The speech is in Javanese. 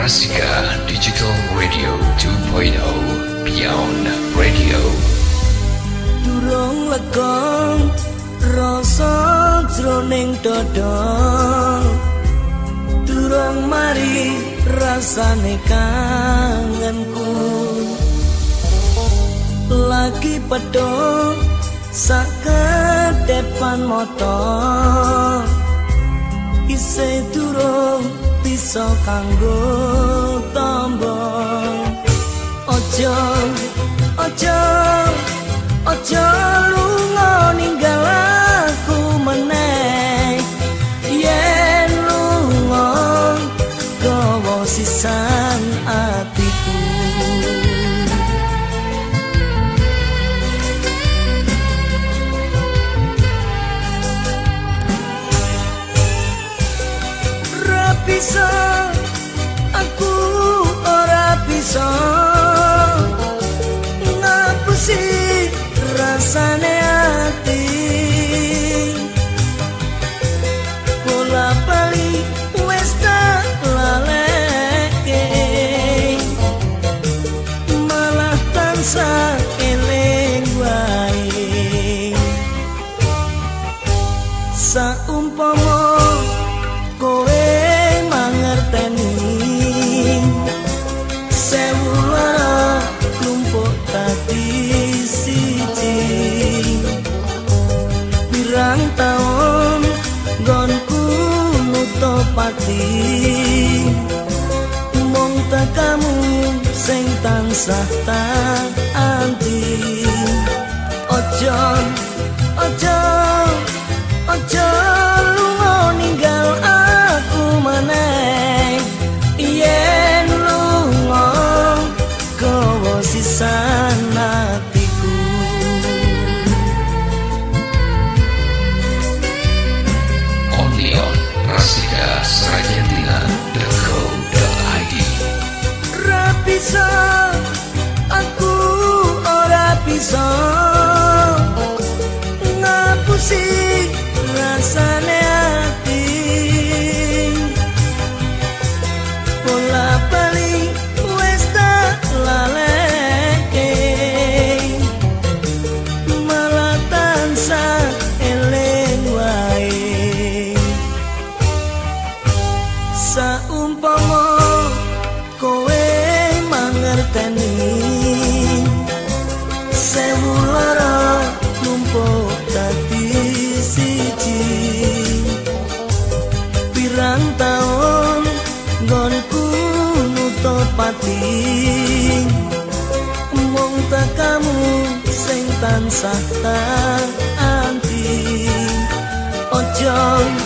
Rasika Digital Radio 2.0 Beyond Radio. Durung legong rasa jroning dodong Durung mari rasane kangenku. Lagi pedong sak depan motor Isai durung bisa kanggo ojo ojo ojo bisa aku ora bisa. Ngapusi rasane ati pati mong kamu sing tansah anti. Ojo ojo ojo lunga ninggal aku maneh. Yen lunga kowo sisan bisa ngerteni. Sewu lara numpuk dadi siji. Pirang taun nggonku nutut pati. Mung kamu sing tansah tak anti. Ojo ojo